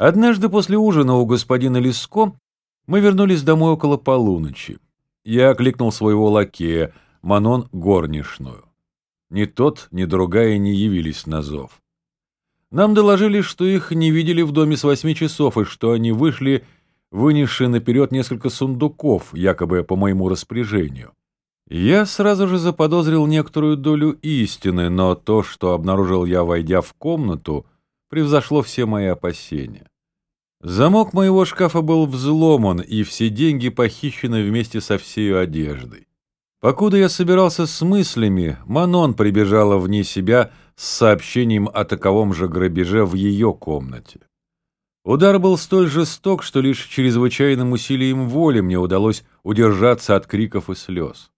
Однажды после ужина у господина Леско мы вернулись домой около полуночи. Я окликнул своего лакея, Манон горничную. Ни тот, ни другая не явились на зов. Нам доложили, что их не видели в доме с восьми часов, и что они вышли, вынесши наперед несколько сундуков, якобы по моему распоряжению. Я сразу же заподозрил некоторую долю истины, но то, что обнаружил я, войдя в комнату, превзошло все мои опасения. Замок моего шкафа был взломан, и все деньги похищены вместе со всей одеждой. Покуда я собирался с мыслями, Манон прибежала вне себя с сообщением о таковом же грабеже в ее комнате. Удар был столь жесток, что лишь чрезвычайным усилием воли мне удалось удержаться от криков и слез.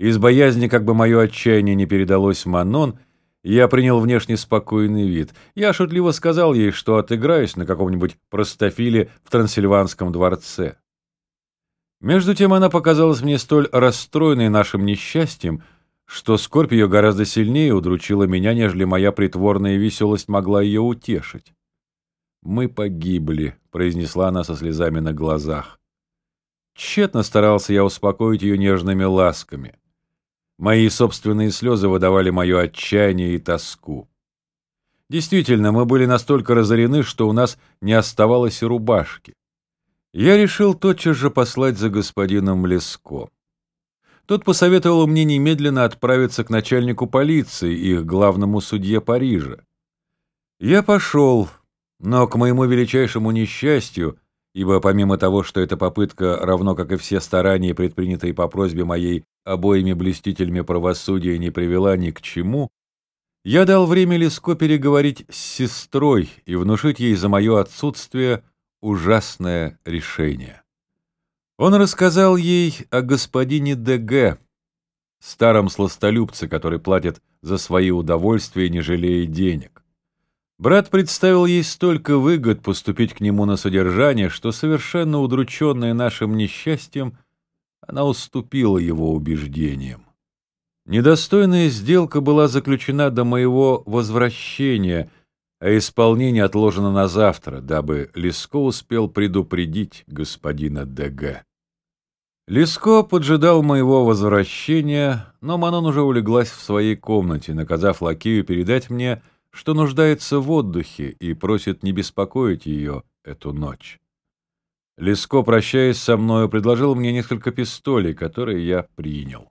Из боязни, как бы мое отчаяние не передалось Манон, я принял внешне спокойный вид. Я шутливо сказал ей, что отыграюсь на каком-нибудь простофиле в Трансильванском дворце. Между тем она показалась мне столь расстроенной нашим несчастьем, что скорбь ее гораздо сильнее удручила меня, нежели моя притворная веселость могла ее утешить. «Мы погибли», — произнесла она со слезами на глазах. Тщетно старался я успокоить ее нежными ласками. Мои собственные слезы выдавали мое отчаяние и тоску. Действительно, мы были настолько разорены, что у нас не оставалось и рубашки. Я решил тотчас же послать за господином Леско. Тот посоветовал мне немедленно отправиться к начальнику полиции, их главному судье Парижа. Я пошел, но к моему величайшему несчастью, ибо помимо того, что эта попытка, равно как и все старания, предпринятые по просьбе моей обоими блестителями правосудия, не привела ни к чему, я дал время Леско переговорить с сестрой и внушить ей за мое отсутствие ужасное решение. Он рассказал ей о господине ДГ, старом сластолюбце, который платит за свои удовольствия, не жалея денег. Брат представил ей столько выгод поступить к нему на содержание, что, совершенно удрученная нашим несчастьем, она уступила его убеждениям. Недостойная сделка была заключена до моего возвращения, а исполнение отложено на завтра, дабы Леско успел предупредить господина ДГ. Леско поджидал моего возвращения, но Манон уже улеглась в своей комнате, наказав лакею передать мне, что нуждается в отдыхе и просит не беспокоить ее эту ночь. Леско, прощаясь со мною, предложил мне несколько пистолей, которые я принял.